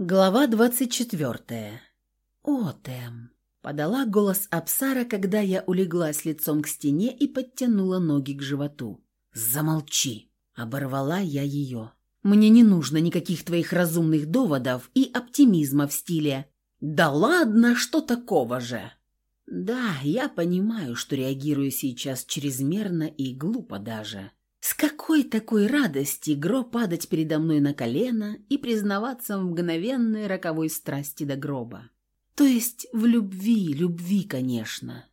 Глава двадцать четвертая. «Отем», — подала голос Апсара, когда я улеглась лицом к стене и подтянула ноги к животу. «Замолчи», — оборвала я ее. «Мне не нужно никаких твоих разумных доводов и оптимизма в стиле «Да ладно, что такого же?» Да, я понимаю, что реагирую сейчас чрезмерно и глупо даже. Какой такой радости Гро падать передо мной на колено и признаваться в мгновенной роковой страсти до гроба? То есть в любви, любви, конечно.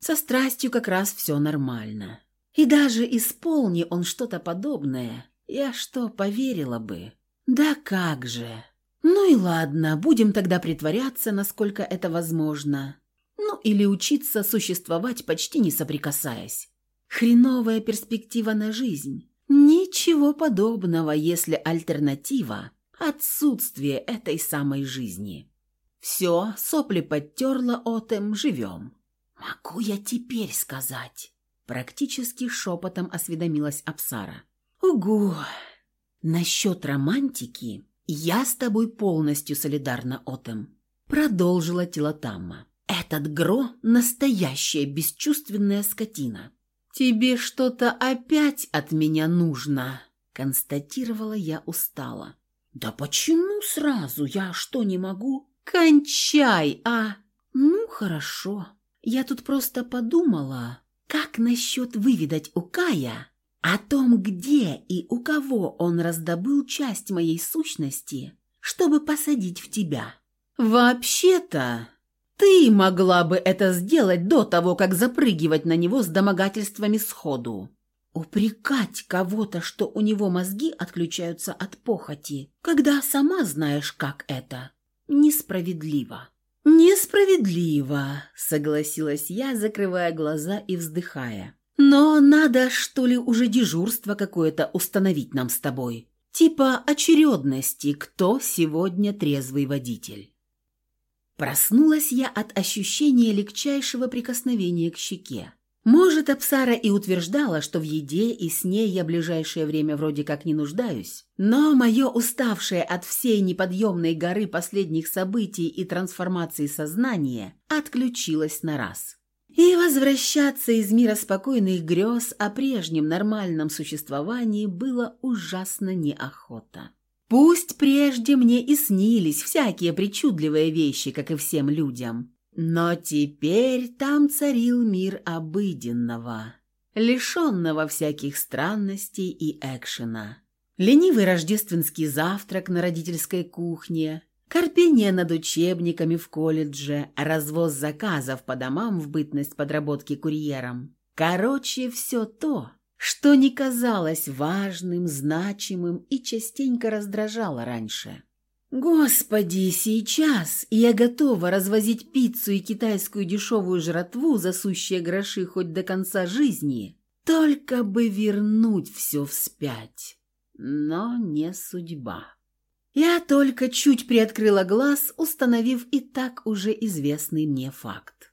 Со страстью как раз все нормально. И даже исполни он что-то подобное, я что, поверила бы? Да как же. Ну и ладно, будем тогда притворяться, насколько это возможно. Ну или учиться существовать почти не соприкасаясь. Хреновая перспектива на жизнь. Ничего подобного, если альтернатива – отсутствие этой самой жизни. Все, сопли подтерла отем, живем. Могу я теперь сказать? Практически шепотом осведомилась Апсара. Угу. Насчет романтики я с тобой полностью солидарна, Отем. Продолжила Тилотамма. Этот Гро – настоящая бесчувственная скотина. «Тебе что-то опять от меня нужно», — констатировала я устало. «Да почему сразу? Я что, не могу?» «Кончай, а!» «Ну, хорошо. Я тут просто подумала, как насчет выведать у Кая о том, где и у кого он раздобыл часть моей сущности, чтобы посадить в тебя?» «Вообще-то...» Ты могла бы это сделать до того, как запрыгивать на него с домогательствами сходу. Упрекать кого-то, что у него мозги отключаются от похоти, когда сама знаешь, как это, несправедливо. «Несправедливо», — согласилась я, закрывая глаза и вздыхая. «Но надо, что ли, уже дежурство какое-то установить нам с тобой. Типа очередности, кто сегодня трезвый водитель». Проснулась я от ощущения легчайшего прикосновения к щеке. Может, Апсара и утверждала, что в еде и сне я ближайшее время вроде как не нуждаюсь, но мое уставшее от всей неподъемной горы последних событий и трансформации сознания отключилось на раз. И возвращаться из мира спокойных грез о прежнем нормальном существовании было ужасно неохота. Пусть прежде мне и снились всякие причудливые вещи, как и всем людям, но теперь там царил мир обыденного, лишенного всяких странностей и экшена. Ленивый рождественский завтрак на родительской кухне, корпение над учебниками в колледже, развоз заказов по домам в бытность подработки курьером. Короче, все то, что не казалось важным, значимым и частенько раздражало раньше. Господи, сейчас я готова развозить пиццу и китайскую дешевую жратву за сущие гроши хоть до конца жизни, только бы вернуть все вспять. Но не судьба. Я только чуть приоткрыла глаз, установив и так уже известный мне факт.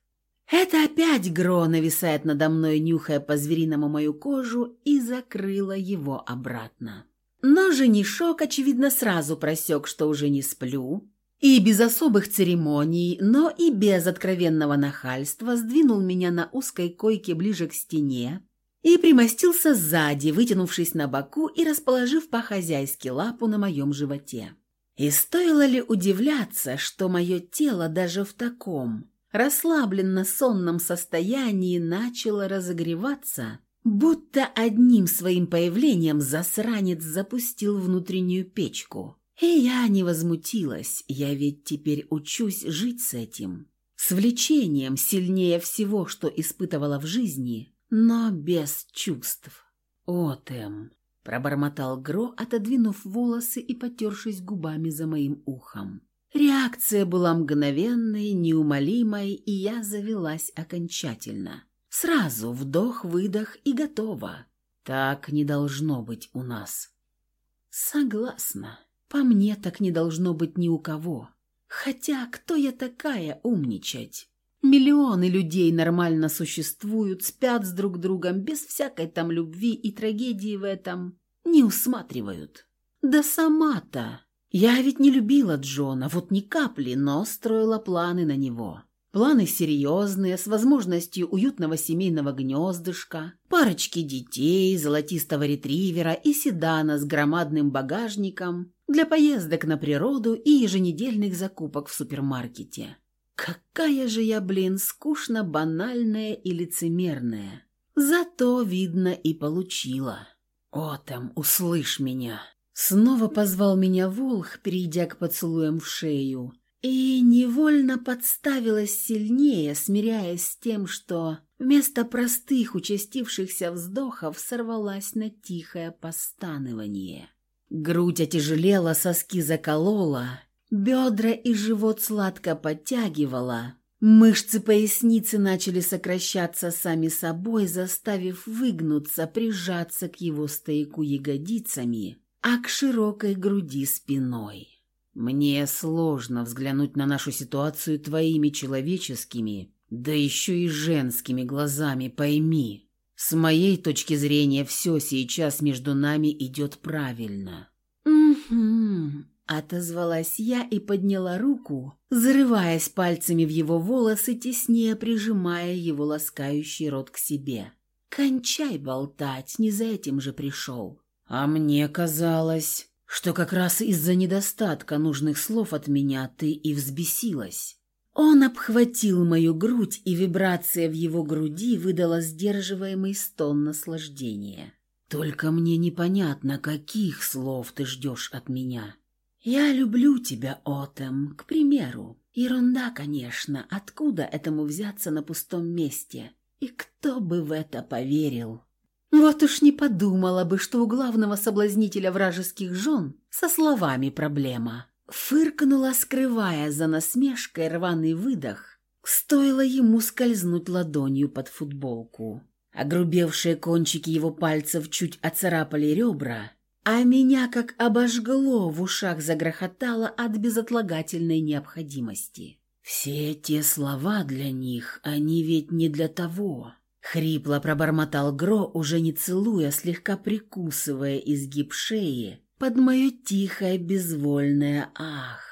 Это опять Гро нависает надо мной, нюхая по-звериному мою кожу, и закрыла его обратно. Но женишок, очевидно, сразу просек, что уже не сплю, и без особых церемоний, но и без откровенного нахальства сдвинул меня на узкой койке ближе к стене и примостился сзади, вытянувшись на боку и расположив по-хозяйски лапу на моем животе. И стоило ли удивляться, что мое тело даже в таком расслабленно-сонном состоянии начало разогреваться, будто одним своим появлением засранец запустил внутреннюю печку. И я не возмутилась, я ведь теперь учусь жить с этим. С влечением сильнее всего, что испытывала в жизни, но без чувств. «О, Тэм!» – пробормотал Гро, отодвинув волосы и потершись губами за моим ухом. Реакция была мгновенной, неумолимой, и я завелась окончательно. Сразу вдох-выдох и готово. Так не должно быть у нас. Согласна. По мне так не должно быть ни у кого. Хотя кто я такая умничать? Миллионы людей нормально существуют, спят с друг другом, без всякой там любви и трагедии в этом не усматривают. Да сама-то Я ведь не любила Джона, вот ни капли, но строила планы на него. Планы серьезные, с возможностью уютного семейного гнездышка, парочки детей, золотистого ретривера и седана с громадным багажником для поездок на природу и еженедельных закупок в супермаркете. Какая же я, блин, скучно банальная и лицемерная. Зато, видно, и получила. «О, там, услышь меня!» Снова позвал меня Волх, перейдя к поцелуям в шею, и невольно подставилась сильнее, смиряясь с тем, что вместо простых участившихся вздохов сорвалась на тихое постанывание. Грудь отяжелела, соски заколола, бедра и живот сладко подтягивала, Мышцы поясницы начали сокращаться сами собой, заставив выгнуться, прижаться к его стояку ягодицами, а к широкой груди спиной. Мне сложно взглянуть на нашу ситуацию твоими человеческими, да еще и женскими глазами, пойми. С моей точки зрения, все сейчас между нами идет правильно. «Угу», — отозвалась я и подняла руку, зарываясь пальцами в его волосы, теснее прижимая его ласкающий рот к себе. «Кончай болтать, не за этим же пришел». «А мне казалось...» что как раз из-за недостатка нужных слов от меня ты и взбесилась. Он обхватил мою грудь, и вибрация в его груди выдала сдерживаемый стон наслаждения. «Только мне непонятно, каких слов ты ждешь от меня». «Я люблю тебя, Отем, к примеру. Ерунда, конечно, откуда этому взяться на пустом месте? И кто бы в это поверил?» Вот уж не подумала бы, что у главного соблазнителя вражеских жен со словами проблема. Фыркнула, скрывая за насмешкой рваный выдох. Стоило ему скользнуть ладонью под футболку. Огрубевшие кончики его пальцев чуть оцарапали ребра, а меня как обожгло, в ушах загрохотало от безотлагательной необходимости. Все те слова для них, они ведь не для того. Хрипло пробормотал Гро, уже не целуя, слегка прикусывая изгиб шеи под мое тихое безвольное «ах».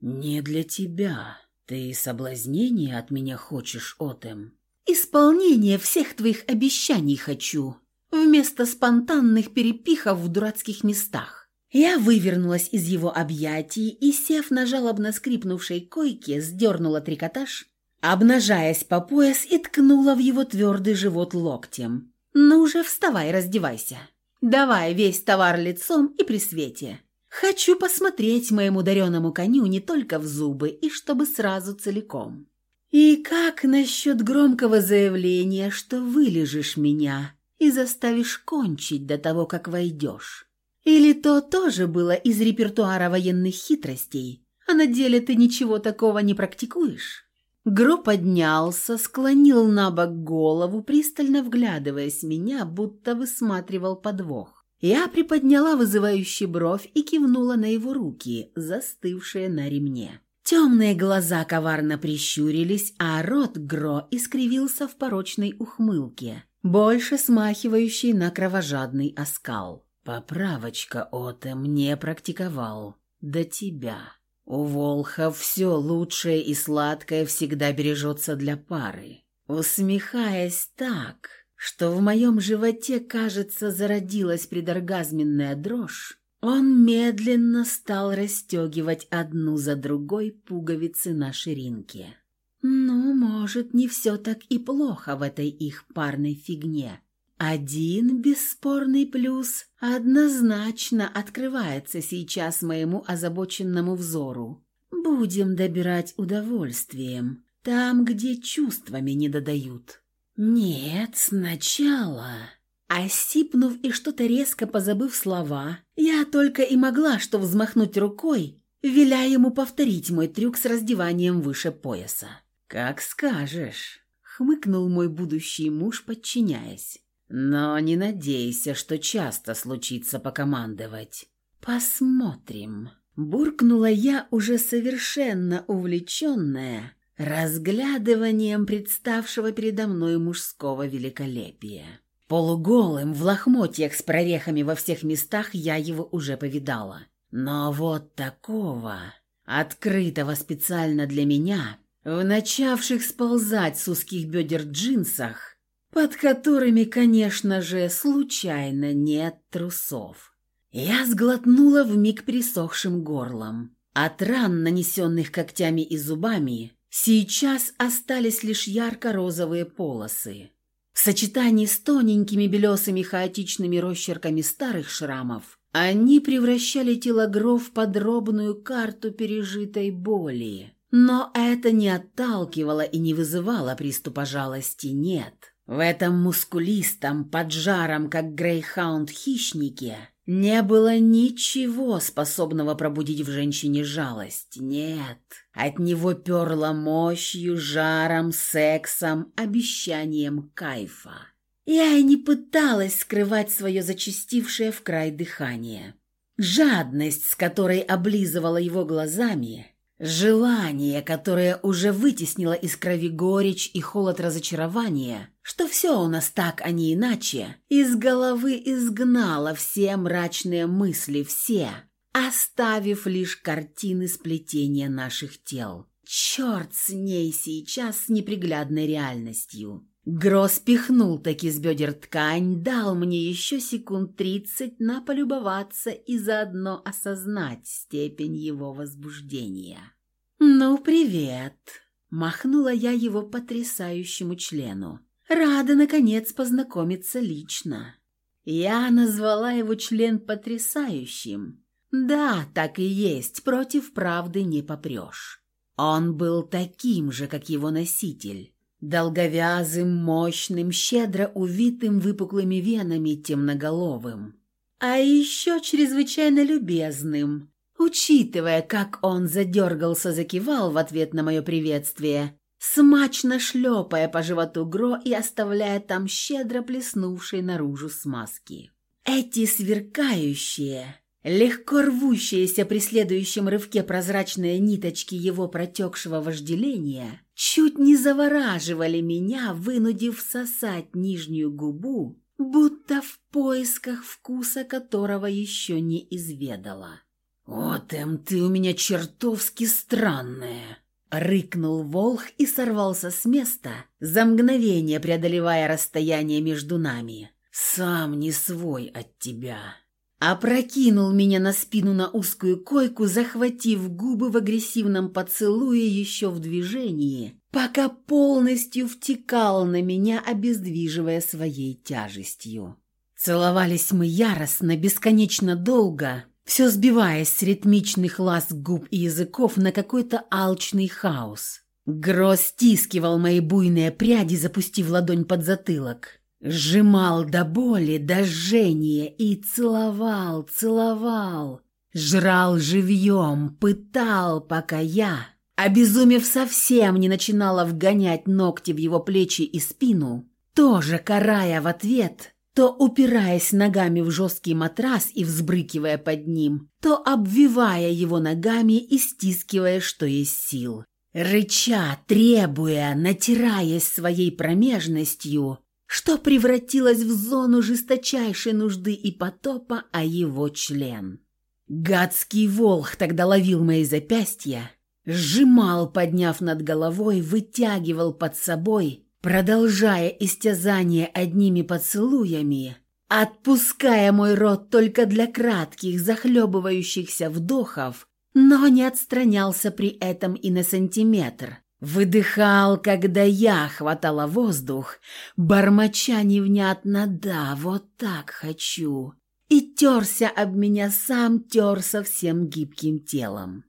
«Не для тебя. Ты соблазнение от меня хочешь, Отем?» «Исполнение всех твоих обещаний хочу, вместо спонтанных перепихов в дурацких местах». Я вывернулась из его объятий и, сев на жалобно скрипнувшей койке, сдернула трикотаж обнажаясь по пояс и ткнула в его твердый живот локтем. «Ну уже вставай, раздевайся. Давай весь товар лицом и при свете. Хочу посмотреть моему дареному коню не только в зубы, и чтобы сразу целиком. И как насчет громкого заявления, что вылежишь меня и заставишь кончить до того, как войдешь? Или то тоже было из репертуара военных хитростей, а на деле ты ничего такого не практикуешь?» Гро поднялся, склонил на бок голову, пристально вглядываясь в меня, будто высматривал подвох. Я приподняла вызывающий бровь и кивнула на его руки, застывшие на ремне. Темные глаза коварно прищурились, а рот Гро искривился в порочной ухмылке, больше смахивающей на кровожадный оскал. «Поправочка, Оте, мне практиковал. До тебя». У волхов все лучшее и сладкое всегда бережется для пары. Усмехаясь так, что в моем животе, кажется, зародилась предоргазменная дрожь, он медленно стал расстегивать одну за другой пуговицы на ширинке. Ну, может, не все так и плохо в этой их парной фигне. Один бесспорный плюс однозначно открывается сейчас моему озабоченному взору. Будем добирать удовольствием там, где чувствами не додают. Нет, сначала... Осипнув и что-то резко позабыв слова, я только и могла что взмахнуть рукой, веля ему повторить мой трюк с раздеванием выше пояса. «Как скажешь», — хмыкнул мой будущий муж, подчиняясь. Но не надейся, что часто случится покомандовать. Посмотрим. Буркнула я, уже совершенно увлеченная разглядыванием представшего передо мной мужского великолепия. Полуголым, в лохмотьях с прорехами во всех местах я его уже повидала. Но вот такого, открытого специально для меня, в начавших сползать с узких бедер джинсах, под которыми, конечно же, случайно нет трусов. Я сглотнула вмиг пересохшим горлом. От ран, нанесенных когтями и зубами, сейчас остались лишь ярко-розовые полосы. В сочетании с тоненькими белесыми хаотичными росчерками старых шрамов они превращали тело Гро в подробную карту пережитой боли. Но это не отталкивало и не вызывало приступа жалости, нет. В этом мускулистом, поджаром, как грейхаунд, хищнике не было ничего, способного пробудить в женщине жалость. Нет. От него перло мощью, жаром, сексом, обещанием кайфа. Я и не пыталась скрывать свое зачастившее в край дыхание. Жадность, с которой облизывала его глазами, Желание, которое уже вытеснило из крови горечь и холод разочарования, что все у нас так, а не иначе, из головы изгнало все мрачные мысли, все, оставив лишь картины сплетения наших тел. Черт с ней сейчас с неприглядной реальностью. Гроз пихнул таки с бедер ткань, дал мне еще секунд тридцать на полюбоваться и заодно осознать степень его возбуждения. «Ну, привет!» – махнула я его потрясающему члену. «Рада, наконец, познакомиться лично». Я назвала его член потрясающим. Да, так и есть, против правды не попрешь. Он был таким же, как его носитель долговязым, мощным, щедро увитым выпуклыми венами темноголовым. А еще чрезвычайно любезным, учитывая, как он задергался-закивал в ответ на мое приветствие, смачно шлепая по животу Гро и оставляя там щедро плеснувшие наружу смазки. Эти сверкающие, легко рвущиеся при следующем рывке прозрачные ниточки его протекшего вожделения чуть не завораживали меня, вынудив сосать нижнюю губу, будто в поисках вкуса которого еще не изведала. «Вот, Эм, ты у меня чертовски странная!» Рыкнул Волх и сорвался с места, за мгновение преодолевая расстояние между нами. «Сам не свой от тебя!» Опрокинул меня на спину на узкую койку, захватив губы в агрессивном поцелуе еще в движении, пока полностью втекал на меня, обездвиживая своей тяжестью. Целовались мы яростно, бесконечно долго, все сбиваясь с ритмичных ласк губ и языков на какой-то алчный хаос. Гроз стискивал мои буйные пряди, запустив ладонь под затылок. Сжимал до боли, до жжения и целовал, целовал. Жрал живьем, пытал, пока я, обезумев совсем, не начинала вгонять ногти в его плечи и спину, тоже карая в ответ, то упираясь ногами в жесткий матрас и взбрыкивая под ним, то обвивая его ногами и стискивая, что есть сил. Рыча, требуя, натираясь своей промежностью, что превратилось в зону жесточайшей нужды и потопа, а его член. Гадский волх тогда ловил мои запястья, сжимал, подняв над головой, вытягивал под собой, продолжая истязание одними поцелуями, отпуская мой рот только для кратких, захлебывающихся вдохов, но не отстранялся при этом и на сантиметр, Выдыхал, когда я хватала воздух, бормоча невнятно «да, вот так хочу», и терся об меня сам, терся всем гибким телом.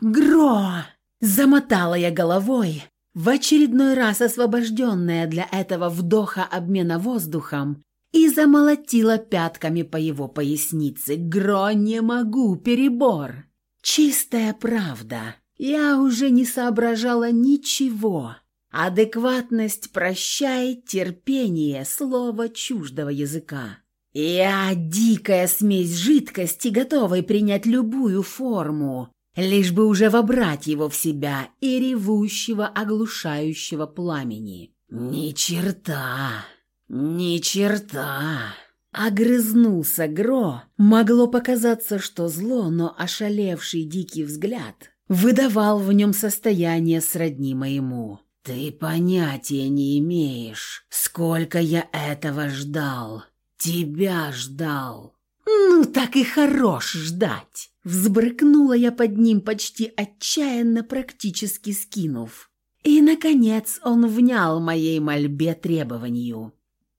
«Гро!» – замотала я головой, в очередной раз освобожденная для этого вдоха обмена воздухом, и замолотила пятками по его пояснице. «Гро, не могу, перебор!» «Чистая правда!» Я уже не соображала ничего. Адекватность прощай, терпение – слово чуждого языка. Я дикая смесь жидкости, готовой принять любую форму, лишь бы уже вобрать его в себя и ревущего, оглушающего пламени. Ни черта, ни черта. Огрызнулся Гро. Могло показаться, что зло, но ошалевший дикий взгляд выдавал в нем состояние сродни моему. «Ты понятия не имеешь, сколько я этого ждал. Тебя ждал». «Ну, так и хорош ждать!» Взбрыкнула я под ним, почти отчаянно, практически скинув. И, наконец, он внял моей мольбе требованию.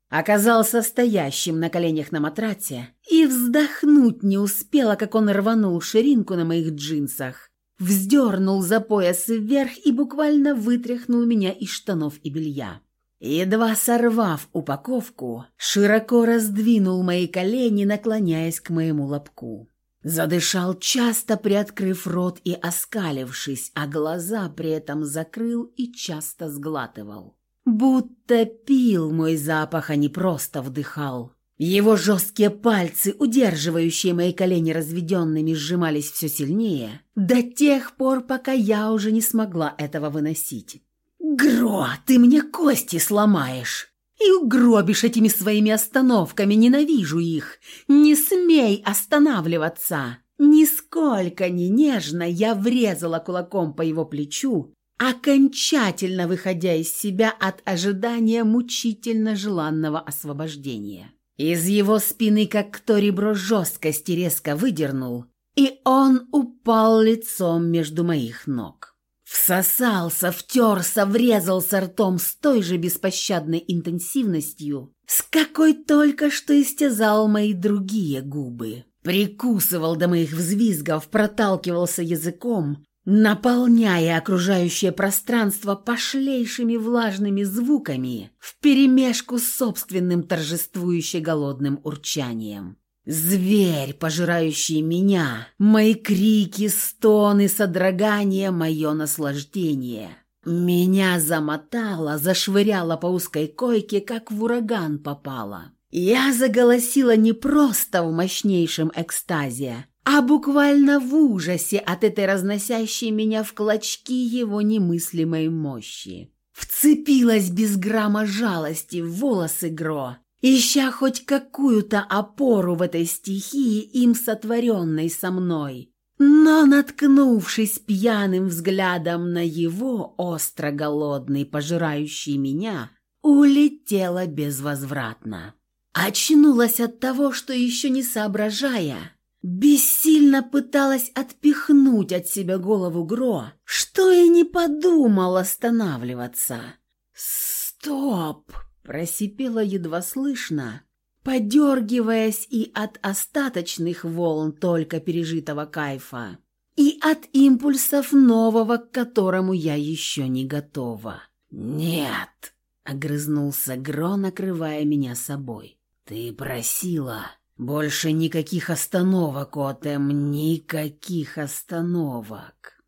Оказался стоящим на коленях на матраце и вздохнуть не успела, как он рванул ширинку на моих джинсах, вздернул за пояс вверх и буквально вытряхнул меня из штанов и белья. Едва сорвав упаковку, широко раздвинул мои колени, наклоняясь к моему лобку. Задышал часто, приоткрыв рот и оскалившись, а глаза при этом закрыл и часто сглатывал. Будто пил мой запах, а не просто вдыхал. Его жесткие пальцы, удерживающие мои колени разведенными, сжимались все сильнее, до тех пор, пока я уже не смогла этого выносить. «Гро, ты мне кости сломаешь!» И угробишь этими своими остановками, ненавижу их. Не смей останавливаться. Нисколько не нежно я врезала кулаком по его плечу, окончательно выходя из себя от ожидания мучительно желанного освобождения. Из его спины, как кто ребро жесткости резко выдернул, и он упал лицом между моих ног. Всосался, втерся, врезался ртом с той же беспощадной интенсивностью, с какой только что истязал мои другие губы. Прикусывал до моих взвизгов, проталкивался языком, наполняя окружающее пространство пошлейшими влажными звуками вперемешку с собственным торжествующе голодным урчанием. Зверь, пожирающий меня, мои крики, стоны, содрогания, мое наслаждение. Меня замотало, зашвыряло по узкой койке, как в ураган попало. Я заголосила не просто в мощнейшем экстазе, а буквально в ужасе от этой разносящей меня в клочки его немыслимой мощи. Вцепилась без грамма жалости в волосы Гро, ища хоть какую-то опору в этой стихии, им сотворенной со мной. Но, наткнувшись пьяным взглядом на его, остро голодный, пожирающий меня, улетела безвозвратно. Очнулась от того, что еще не соображая, бессильно пыталась отпихнуть от себя голову Гро, что и не подумал останавливаться. «Стоп!» Просипела едва слышно, подергиваясь и от остаточных волн только пережитого кайфа, и от импульсов нового, к которому я еще не готова. «Нет!» — огрызнулся Гро, накрывая меня собой. «Ты просила. Больше никаких остановок, Отем, никаких остановок!»